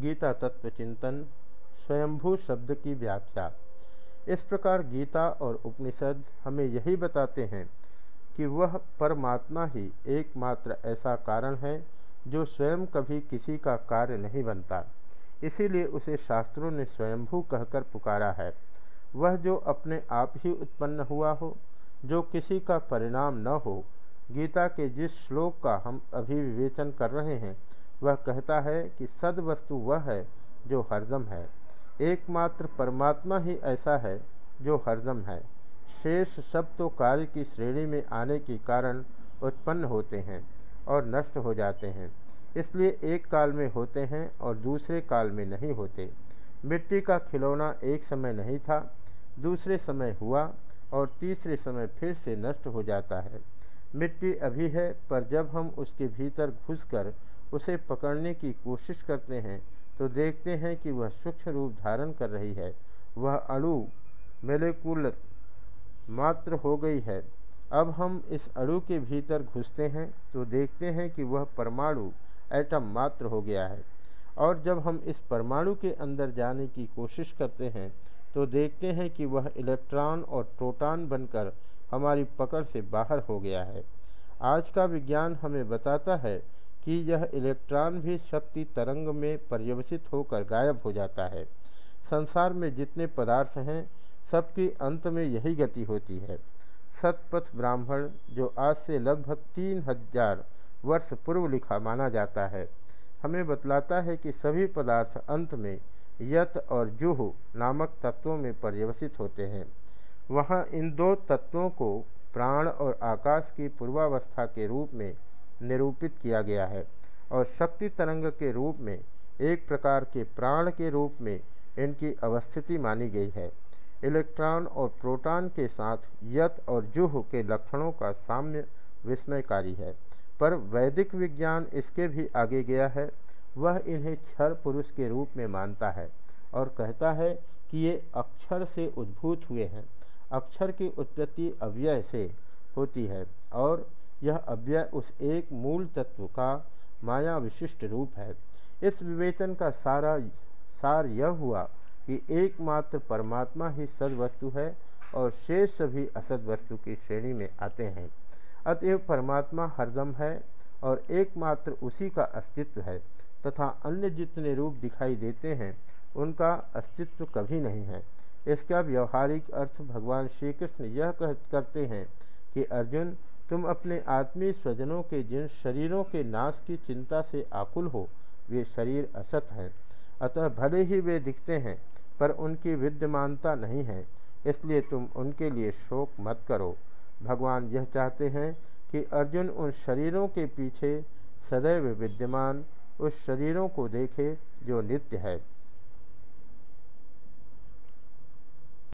गीता तत्व चिंतन, स्वयंभू शब्द की व्याख्या। इस प्रकार गीता और उपनिषद हमें यही बताते हैं कि वह परमात्मा ही एकमात्र ऐसा कारण है जो स्वयं कभी किसी का कार्य नहीं बनता। इसीलिए उसे शास्त्रों ने स्वयंभू कहकर पुकारा है। वह जो अपने आप ही उत्पन्न हुआ हो, जो किसी का परिणाम न हो, गीता के जिस श्लोक का हम अभी विवेचन कर रहे हैं वह कहता है कि सद वस्तु वह है जो हरजम है। एकमात्र परमात्मा ही ऐसा है जो हरजम है। शेष सब तो कार्य की श्रेणी में आने के कारण उत्पन्न होते हैं और नष्ट हो जाते हैं। इसलिए एक काल में होते हैं और दूसरे काल में नहीं होते। मिट्टी का खिलौना एक समय नहीं था, दूसरे समय हुआ और तीसरे समय फिर से नष्ट हो जाता है। मिट्टी अभी है, पर जब हम उसके भीतर घुसकर उसे पकड़ने की कोशिश करते हैं तो देखते हैं कि वह सूक्ष्म रूप धारण कर रही है। वह अणु मेलेकुल मात्र हो गई है। अब हम इस अणु के भीतर घुसते हैं तो देखते हैं कि वह परमाणु एटम मात्र हो गया है। और जब हम इस परमाणु के अंदर जाने की कोशिश करते हैं तो देखते हैं कि वह इलेक्ट्रॉन और प्रोटॉन बनकर हमारी पकड़ से बाहर हो गया है। आज का विज्ञान हमें बताता है कि यह इलेक्ट्रॉन भी शक्ति तरंग में पर्यवसित होकर गायब हो जाता है। संसार में जितने पदार्थ हैं, सबकी अंत में यही गति होती है। सतपथ ब्राह्मण, जो आज से लगभग तीन हज़ार वर्ष पूर्व लिखा माना जाता है, हमें बतलाता है कि सभी पदार्थ अंत में यत और जुह नामक तत्वों में पर्यवसित होते हैं। वहाँ इन दो तत्वों को प्राण और आकाश की पूर्वावस्था के रूप में निरूपित किया गया है और शक्ति तरंग के रूप में, एक प्रकार के प्राण के रूप में इनकी अवस्थिति मानी गई है। इलेक्ट्रॉन और प्रोटॉन के साथ यत और जुह के लक्षणों का साम्य विस्मयकारी है, पर वैदिक विज्ञान इसके भी आगे गया है। वह इन्हें क्षर पुरुष के रूप में मानता है और कहता है कि ये अक्षर से उद्भूत हुए हैं। अक्षर की उत्पत्ति अव्यय से होती है और यह अव्यय उस एक मूल तत्व का माया विशिष्ट रूप है। इस विवेचन का सारा, सार यह हुआ कि एकमात्र परमात्मा ही सद वस्तु है और शेष सभी असद वस्तु की श्रेणी में आते हैं। अतएव परमात्मा हरदम है और एकमात्र उसी का अस्तित्व है तथा अन्य जितने रूप दिखाई देते हैं, उनका अस्तित्व कभी नहीं है। इसका व्यवहारिक अर्थ भगवान श्री कृष्ण यह कह, करते हैं कि अर्जुन तुम अपने आत्मीय स्वजनों के, जिन शरीरों के नाश की चिंता से आकुल हो, वे शरीर असत हैं। अतः भले ही वे दिखते हैं, पर उनकी विद्यमानता नहीं है। इसलिए तुम उनके लिए शोक मत करो। भगवान यह चाहते हैं कि अर्जुन उन शरीरों के पीछे सदैव विद्यमान, उस शरीरों को देखे जो नित्य है।